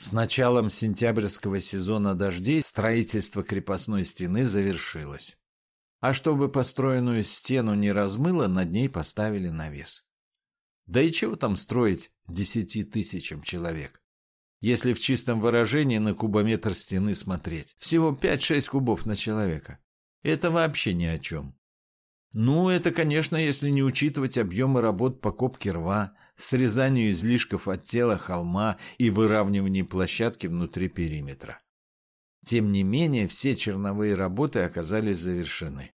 С началом сентябрьского сезона дождей строительство крепостной стены завершилось. А чтобы построенную стену не размыло, над ней поставили навес. Да и чего там строить десяти тысячам человек? Если в чистом выражении на кубометр стены смотреть, всего 5-6 кубов на человека. Это вообще ни о чем. Ну, это, конечно, если не учитывать объемы работ по копке рва, срезанию излишков от тела холма и выравниванию площадки внутри периметра. Тем не менее, все черновые работы оказались завершены.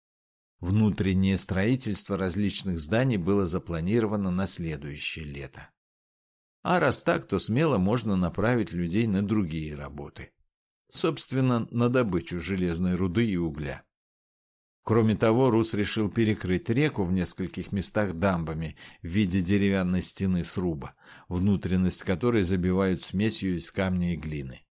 Внутреннее строительство различных зданий было запланировано на следующее лето. А раз так, то смело можно направить людей на другие работы. Собственно, на добычу железной руды и угля. Кроме того, Рус решил перекрыть реку в нескольких местах дамбами в виде деревянной стены сруба, внутренность которой забивают смесью из камня и глины.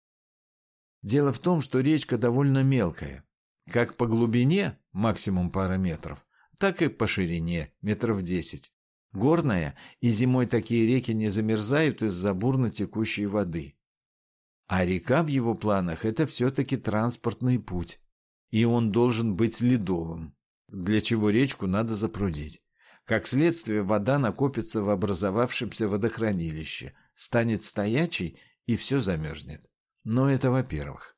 Дело в том, что речка довольно мелкая, как по глубине, максимум пара метров, так и по ширине, метров десять. Горная, и зимой такие реки не замерзают из-за бурно текущей воды. А река в его планах – это все-таки транспортный путь, и он должен быть ледовым, для чего речку надо запрудить. Как следствие, вода накопится в образовавшемся водохранилище, станет стоячей и все замерзнет. Но это во-первых.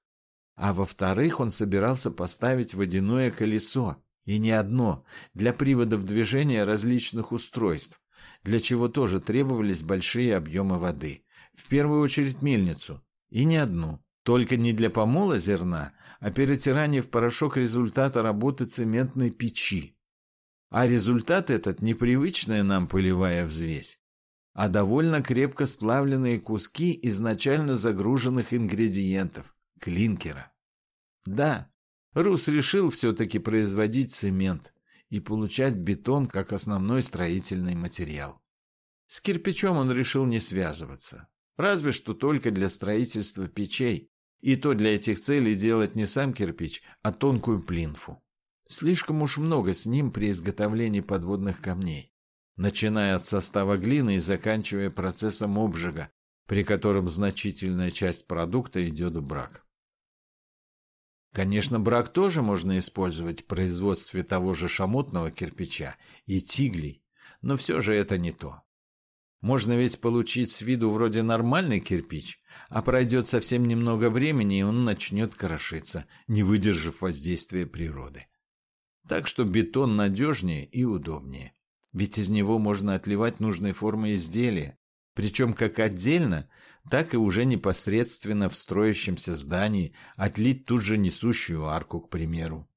А во-вторых, он собирался поставить водяное колесо, и не одно, для приводов движения различных устройств, для чего тоже требовались большие объемы воды. В первую очередь мельницу, и не одну. Только не для помола зерна, а перетирание в порошок результата работы цементной печи. А результат этот непривычная нам пылевая взвесь, а довольно крепко сплавленные куски изначально загруженных ингредиентов – клинкера. Да, Рус решил все-таки производить цемент и получать бетон как основной строительный материал. С кирпичом он решил не связываться, разве что только для строительства печей, и то для этих целей делать не сам кирпич, а тонкую плинфу. Слишком уж много с ним при изготовлении подводных камней, начиная от состава глины и заканчивая процессом обжига, при котором значительная часть продукта идет в брак. Конечно, брак тоже можно использовать в производстве того же шамотного кирпича и тиглей, но все же это не то. Можно ведь получить с виду вроде нормальный кирпич, а пройдет совсем немного времени, и он начнет крошиться, не выдержав воздействия природы. Так что бетон надежнее и удобнее. Ведь из него можно отливать нужной формы изделия, причем как отдельно, так и уже непосредственно в строящемся здании отлить тут же несущую арку, к примеру.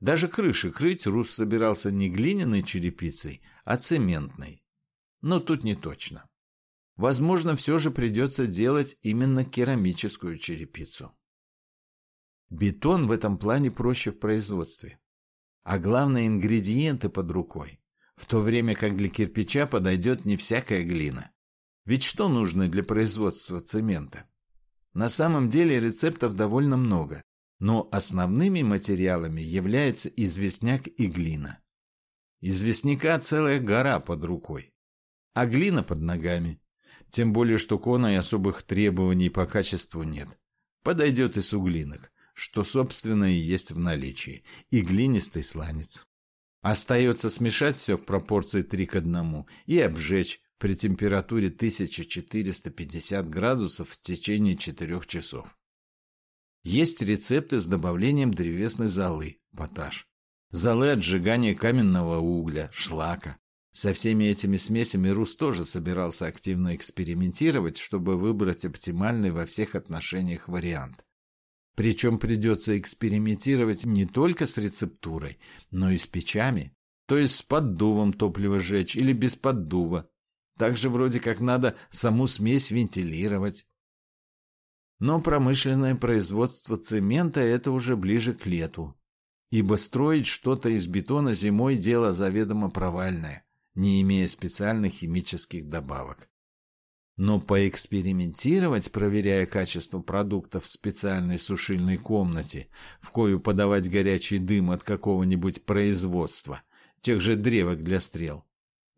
Даже крыши крыть Рус собирался не глиняной черепицей, а цементной но тут не точно. Возможно, все же придется делать именно керамическую черепицу. Бетон в этом плане проще в производстве. А главное, ингредиенты под рукой. В то время как для кирпича подойдет не всякая глина. Ведь что нужно для производства цемента? На самом деле рецептов довольно много, но основными материалами является известняк и глина. Известняка целая гора под рукой а глина под ногами. Тем более, что кона и особых требований по качеству нет. Подойдет и суглинок, что, собственно, и есть в наличии, и глинистый сланец. Остается смешать все в пропорции 3 к 1 и обжечь при температуре 1450 градусов в течение 4 часов. Есть рецепты с добавлением древесной золы, поташ, золы отжигания каменного угля, шлака, со всеми этими смесями Рус тоже собирался активно экспериментировать, чтобы выбрать оптимальный во всех отношениях вариант. Причем придется экспериментировать не только с рецептурой, но и с печами, то есть с поддувом топливо сжечь или без поддува. Также вроде как надо саму смесь вентилировать. Но промышленное производство цемента – это уже ближе к лету, ибо строить что-то из бетона зимой – дело заведомо провальное не имея специальных химических добавок. Но поэкспериментировать, проверяя качество продуктов в специальной сушильной комнате, в кою подавать горячий дым от какого-нибудь производства, тех же древок для стрел,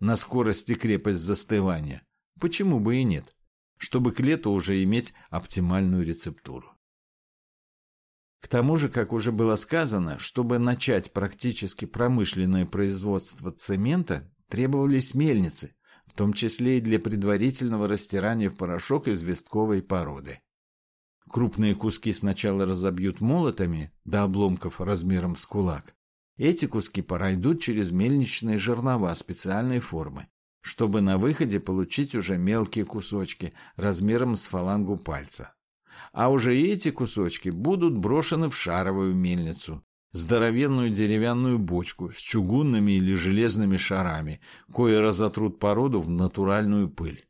на скорость и крепость застывания, почему бы и нет? чтобы к лету уже иметь оптимальную рецептуру. К тому же, как уже было сказано, чтобы начать практически промышленное производство цемента, требовались мельницы, в том числе и для предварительного растирания в порошок известковой породы. Крупные куски сначала разобьют молотами до обломков размером с кулак. Эти куски пройдут через мельничные жернова специальной формы, чтобы на выходе получить уже мелкие кусочки размером с фалангу пальца. А уже эти кусочки будут брошены в шаровую мельницу, здоровенную деревянную бочку с чугунными или железными шарами, кое разотрут породу в натуральную пыль.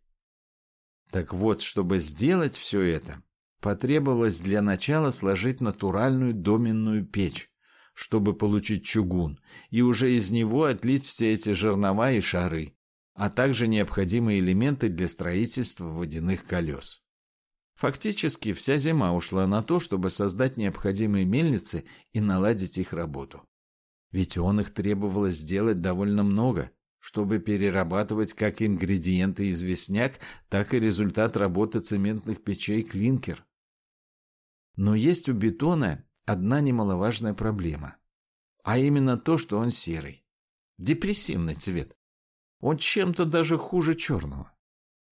Так вот, чтобы сделать все это, потребовалось для начала сложить натуральную доменную печь, чтобы получить чугун, и уже из него отлить все эти жернова и шары, а также необходимые элементы для строительства водяных колес. Фактически вся зима ушла на то, чтобы создать необходимые мельницы и наладить их работу. Ведь он их требовалось сделать довольно много, чтобы перерабатывать как ингредиенты известняк, так и результат работы цементных печей клинкер. Но есть у бетона одна немаловажная проблема, а именно то, что он серый. Депрессивный цвет. Он чем-то даже хуже черного.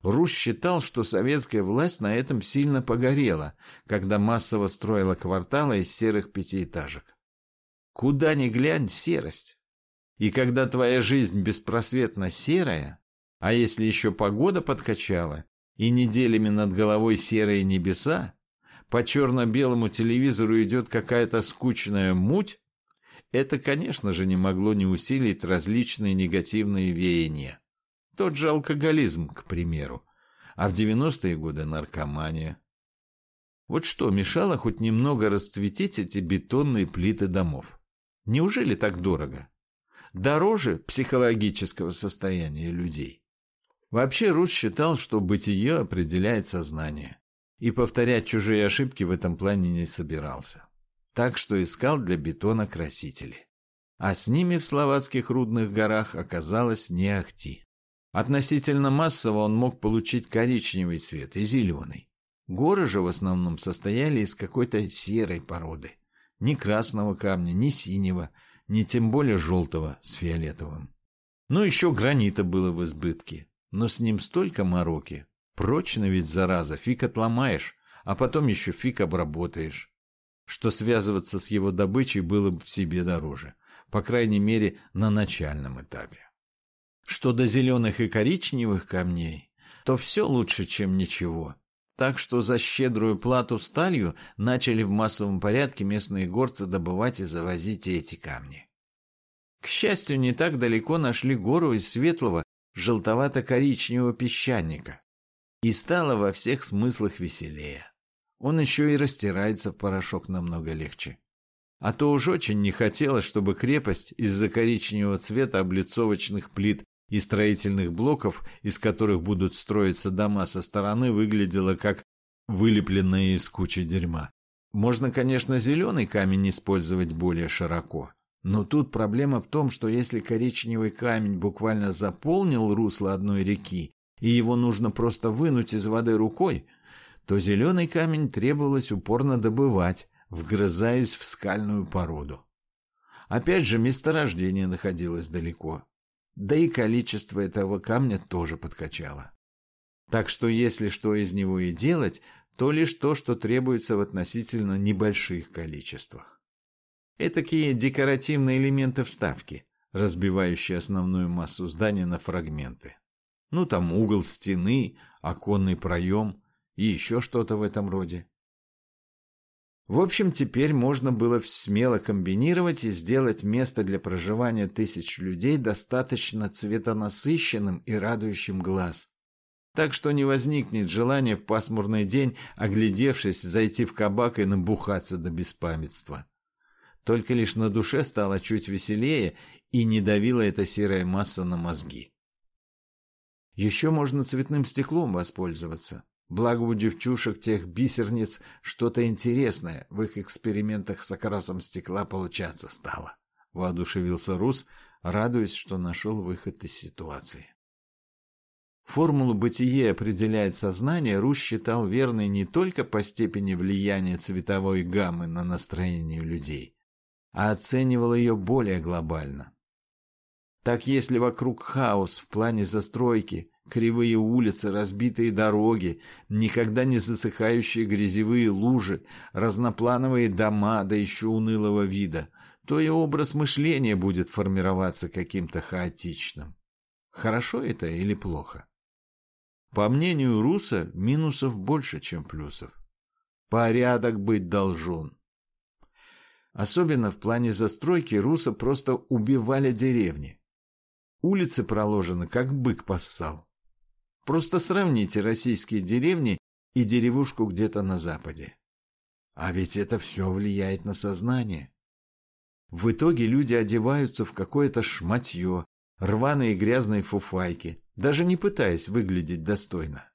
Рус считал, что советская власть на этом сильно погорела, когда массово строила кварталы из серых пятиэтажек. Куда ни глянь, серость. И когда твоя жизнь беспросветно серая, а если еще погода подкачала, и неделями над головой серые небеса, по черно-белому телевизору идет какая-то скучная муть, это, конечно же, не могло не усилить различные негативные веяния. Тот же алкоголизм, к примеру. А в 90-е годы наркомания. Вот что мешало хоть немного расцветить эти бетонные плиты домов? Неужели так дорого? Дороже психологического состояния людей. Вообще Рус считал, что бытие определяет сознание. И повторять чужие ошибки в этом плане не собирался. Так что искал для бетона красители. А с ними в словацких рудных горах оказалось не ахти. Относительно массово он мог получить коричневый цвет и зеленый. Горы же в основном состояли из какой-то серой породы. Ни красного камня, ни синего, ни тем более желтого с фиолетовым. Ну, еще гранита было в избытке, но с ним столько мороки. Прочно ведь, зараза, фиг отломаешь, а потом еще фиг обработаешь. Что связываться с его добычей было бы себе дороже, по крайней мере, на начальном этапе. Что до зеленых и коричневых камней, то все лучше, чем ничего. Так что за щедрую плату сталью начали в массовом порядке местные горцы добывать и завозить эти камни. К счастью, не так далеко нашли гору из светлого желтовато-коричневого песчаника. И стало во всех смыслах веселее. Он еще и растирается в порошок намного легче. А то уж очень не хотелось, чтобы крепость из-за коричневого цвета облицовочных плит и строительных блоков, из которых будут строиться дома со стороны, выглядело как вылепленное из кучи дерьма. Можно, конечно, зеленый камень использовать более широко. Но тут проблема в том, что если коричневый камень буквально заполнил русло одной реки, и его нужно просто вынуть из воды рукой, то зеленый камень требовалось упорно добывать, вгрызаясь в скальную породу. Опять же, месторождение находилось далеко да и количество этого камня тоже подкачало. Так что если что из него и делать, то лишь то, что требуется в относительно небольших количествах. Этакие декоративные элементы вставки, разбивающие основную массу здания на фрагменты. Ну там угол стены, оконный проем и еще что-то в этом роде. В общем, теперь можно было смело комбинировать и сделать место для проживания тысяч людей достаточно цветонасыщенным и радующим глаз. Так что не возникнет желания в пасмурный день, оглядевшись, зайти в кабак и набухаться до беспамятства. Только лишь на душе стало чуть веселее, и не давила эта серая масса на мозги. Еще можно цветным стеклом воспользоваться. Благо у девчушек тех бисерниц что-то интересное в их экспериментах с окрасом стекла получаться стало. Воодушевился Рус, радуясь, что нашел выход из ситуации. Формулу бытие определяет сознание Рус считал верной не только по степени влияния цветовой гаммы на настроение людей, а оценивал ее более глобально. Так если вокруг хаос в плане застройки, кривые улицы, разбитые дороги, никогда не засыхающие грязевые лужи, разноплановые дома, да еще унылого вида, то и образ мышления будет формироваться каким-то хаотичным. Хорошо это или плохо? По мнению Руса, минусов больше, чем плюсов. Порядок быть должен. Особенно в плане застройки Руса просто убивали деревни. Улицы проложены, как бык поссал. Просто сравните российские деревни и деревушку где-то на западе. А ведь это все влияет на сознание. В итоге люди одеваются в какое-то шматье, рваные грязные фуфайки, даже не пытаясь выглядеть достойно.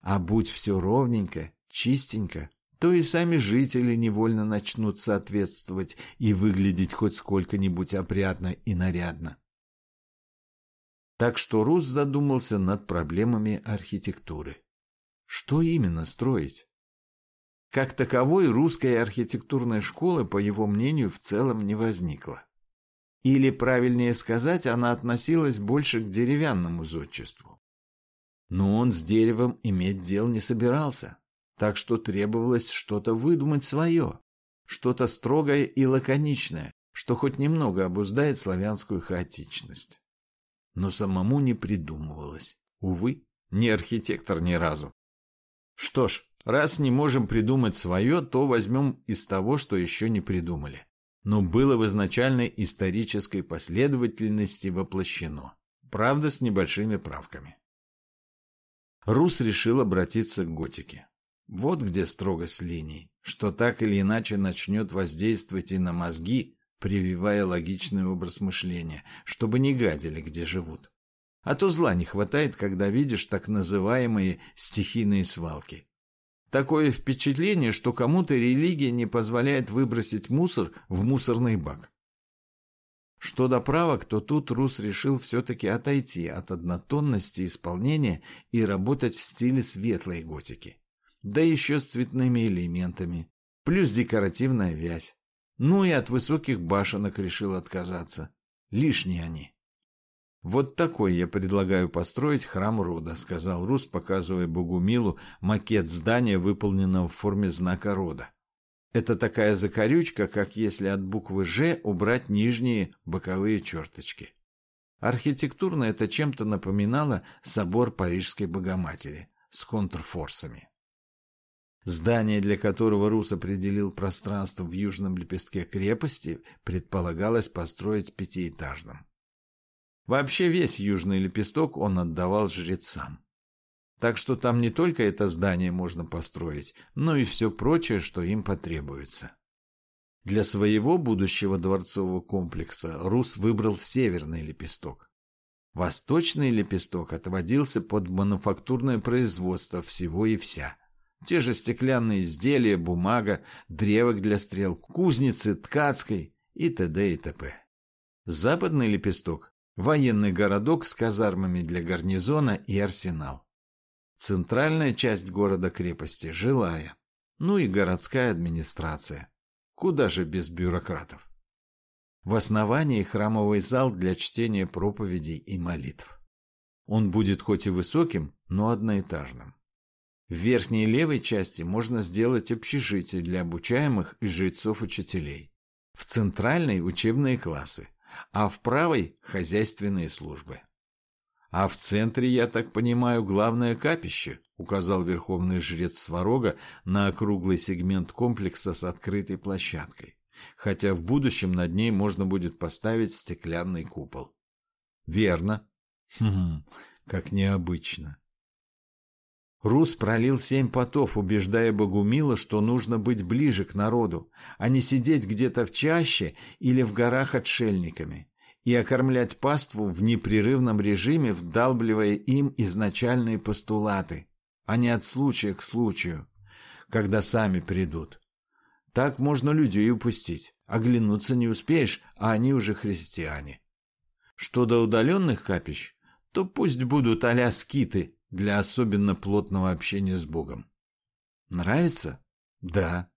А будь все ровненько, чистенько, то и сами жители невольно начнут соответствовать и выглядеть хоть сколько-нибудь опрятно и нарядно. Так что Рус задумался над проблемами архитектуры. Что именно строить? Как таковой русской архитектурной школы, по его мнению, в целом не возникло. Или, правильнее сказать, она относилась больше к деревянному зодчеству. Но он с деревом иметь дел не собирался, так что требовалось что-то выдумать свое, что-то строгое и лаконичное, что хоть немного обуздает славянскую хаотичность но самому не придумывалось. Увы, не архитектор ни разу. Что ж, раз не можем придумать свое, то возьмем из того, что еще не придумали. Но было в изначальной исторической последовательности воплощено. Правда, с небольшими правками. Рус решил обратиться к готике. Вот где строгость линий, что так или иначе начнет воздействовать и на мозги, прививая логичный образ мышления, чтобы не гадили, где живут. А то зла не хватает, когда видишь так называемые стихийные свалки. Такое впечатление, что кому-то религия не позволяет выбросить мусор в мусорный бак. Что до правок, то тут Рус решил все-таки отойти от однотонности исполнения и работать в стиле светлой готики. Да еще с цветными элементами, плюс декоративная вязь. Ну и от высоких башенок решил отказаться. Лишние они. «Вот такой я предлагаю построить храм рода», — сказал Рус, показывая Богумилу макет здания, выполненного в форме знака рода. Это такая закорючка, как если от буквы «Ж» убрать нижние боковые черточки. Архитектурно это чем-то напоминало собор Парижской Богоматери с контрфорсами. Здание, для которого Рус определил пространство в южном лепестке крепости, предполагалось построить пятиэтажным. Вообще весь южный лепесток он отдавал жрецам. Так что там не только это здание можно построить, но и все прочее, что им потребуется. Для своего будущего дворцового комплекса Рус выбрал северный лепесток. Восточный лепесток отводился под мануфактурное производство всего и вся – те же стеклянные изделия, бумага, древок для стрел, кузницы, ткацкой и т.д. и т.п. Западный лепесток – военный городок с казармами для гарнизона и арсенал. Центральная часть города-крепости – жилая. Ну и городская администрация. Куда же без бюрократов? В основании храмовый зал для чтения проповедей и молитв. Он будет хоть и высоким, но одноэтажным. В верхней левой части можно сделать общежитие для обучаемых и жрецов-учителей. В центральной – учебные классы, а в правой – хозяйственные службы. «А в центре, я так понимаю, главное капище», – указал верховный жрец Сварога на округлый сегмент комплекса с открытой площадкой, хотя в будущем над ней можно будет поставить стеклянный купол. «Верно. Хм, как необычно. Рус пролил семь потов, убеждая Богумила, что нужно быть ближе к народу, а не сидеть где-то в чаще или в горах отшельниками, и окормлять паству в непрерывном режиме, вдалбливая им изначальные постулаты, а не от случая к случаю, когда сами придут. Так можно людей упустить, оглянуться не успеешь, а они уже христиане. Что до удаленных капищ, то пусть будут а скиты для особенно плотного общения с Богом. Нравится? Да.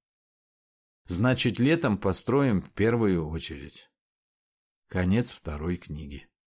Значит, летом построим в первую очередь. Конец второй книги.